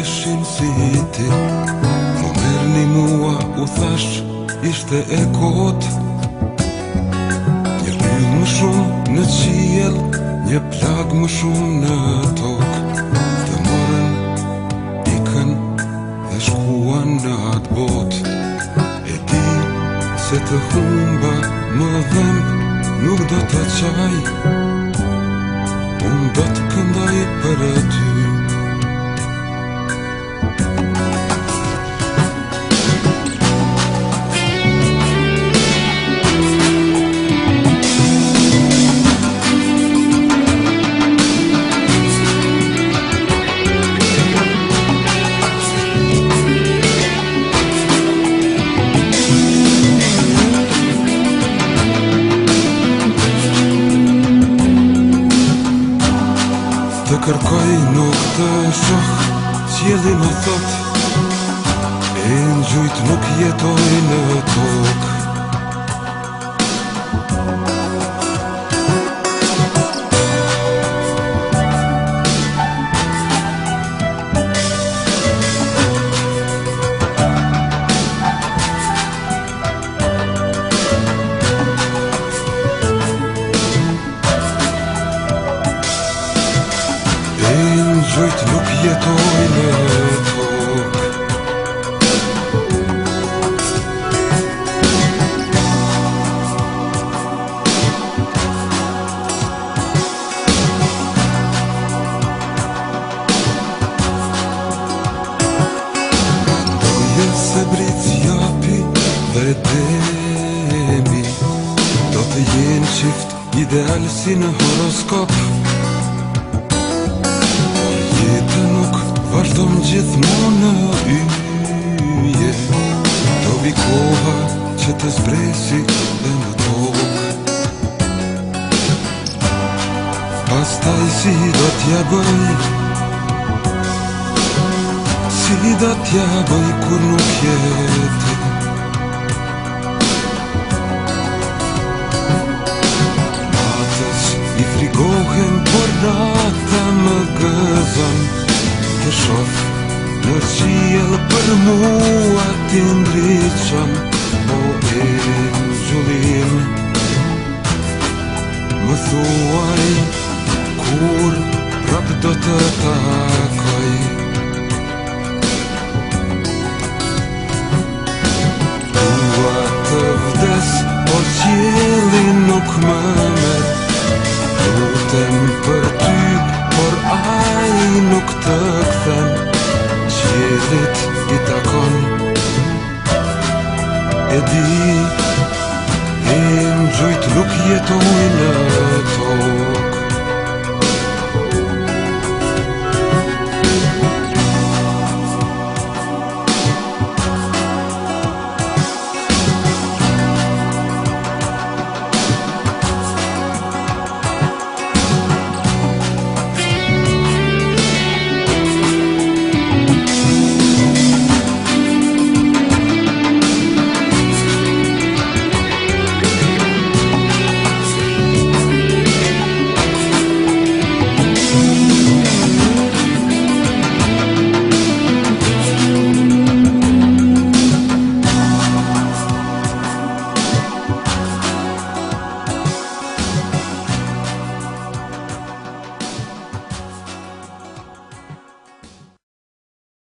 ndeshin si ti Më mërë një mua u thash ishte e kot Një rrë më shumë në qiel Një plak më shumë në tok Të morën, ikën dhe shkuan në atë bot E di se të humba më dhem Nuk do të qaj Unë do të këndaj për e ty Të kërkoj nuk të shoh, qëllin o thot E në gjujt nuk jetoj në tokë lejet nuk die toine du du se du japi dhe du Do të jenë qift ideal si në du du du du du du du vetëm gjithmonë në yje Dobi koha që të zbresi dhe në tokë Pas taj si do t'ja bëj Si do t'ja bëj kur nuk jeti Matës i frigohen, por data më gëzën Shofë në qiel për mua ti ndryqon Po e gjullin Më thua kur prap do të takoj Mua të vdes, por qieli nuk më met Po tem për Nuk të këtën, që e i takon E di, e në gjyjt, nuk jetu minë